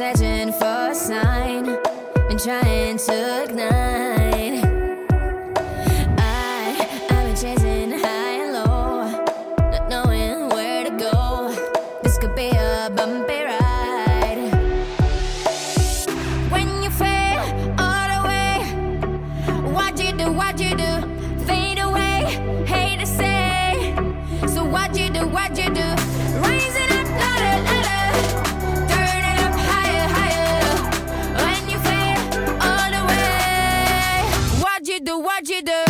searching for a sign, been trying to ignite. I, I've been chasing high and low, not knowing where to go. This could be a bumpy ride. When you all the way, why'd you do, why'd you do? Fade away, hate to say. So why'd you do, why'd you do? charge you.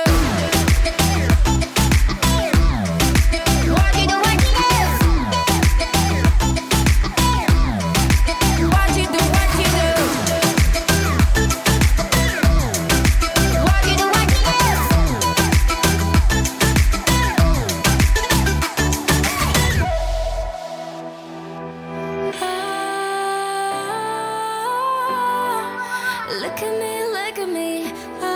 Look at me, look at me. I,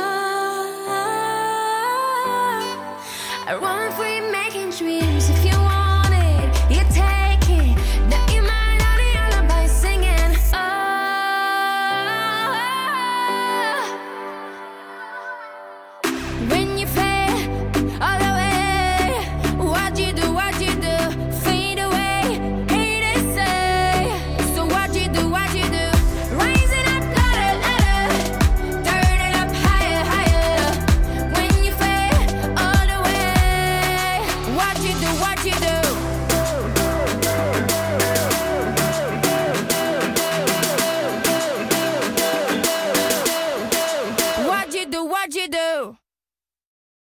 I run free, making dreams. If you